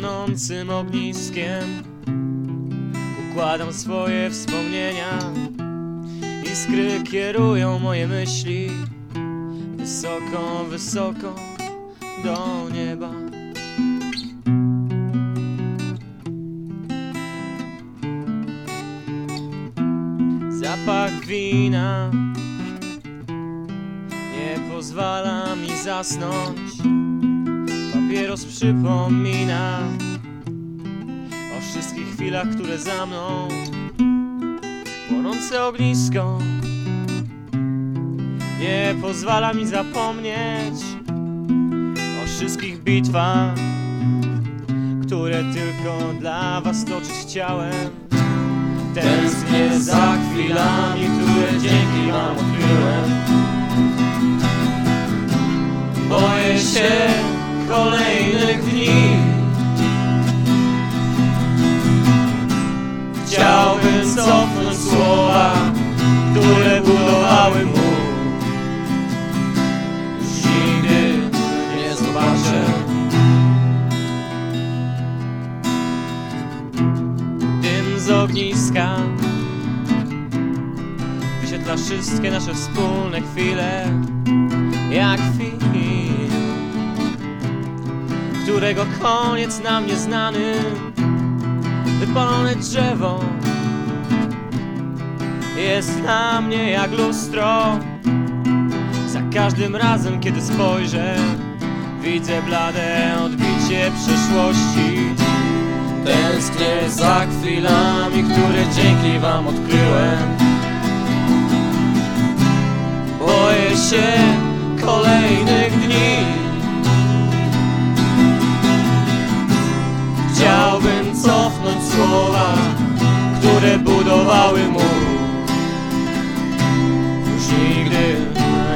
tonącym ogniskiem. Układam swoje wspomnienia. Iskry kierują moje myśli. Wysoko, wysoko do nieba. Zapach wina Nie pozwala mi zasnąć Papieros przypomina O wszystkich chwilach, które za mną Płonące ognisko. Nie pozwala mi zapomnieć O wszystkich bitwach Które tylko dla was toczyć chciałem Tęsknię za chwilami, które dzięki wam odkryłem. Boję się Z ogniska. Wyświetla wszystkie nasze wspólne chwile Jak film Którego koniec nam nieznany. Wypalone drzewo Jest na mnie jak lustro. Za każdym razem kiedy spojrzę Widzę blade odbicie przeszłości Tęsknię za chwilami, które dzięki wam odkryłem. Boję się kolejnych dni. Chciałbym cofnąć słowa, które budowały mur. Już nigdy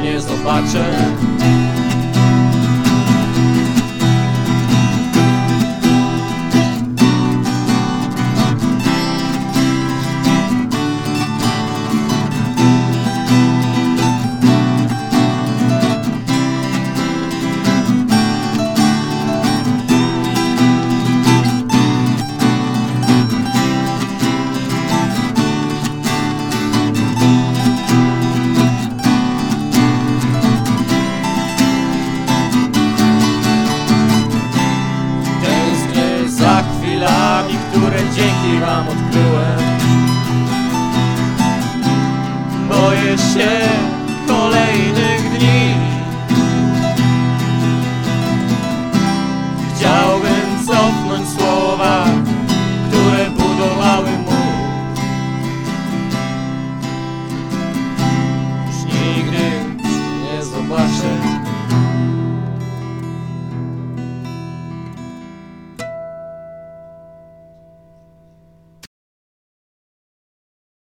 nie zobaczę które dzięki wam odkryłem. Boję się